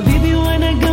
Baby, when I go.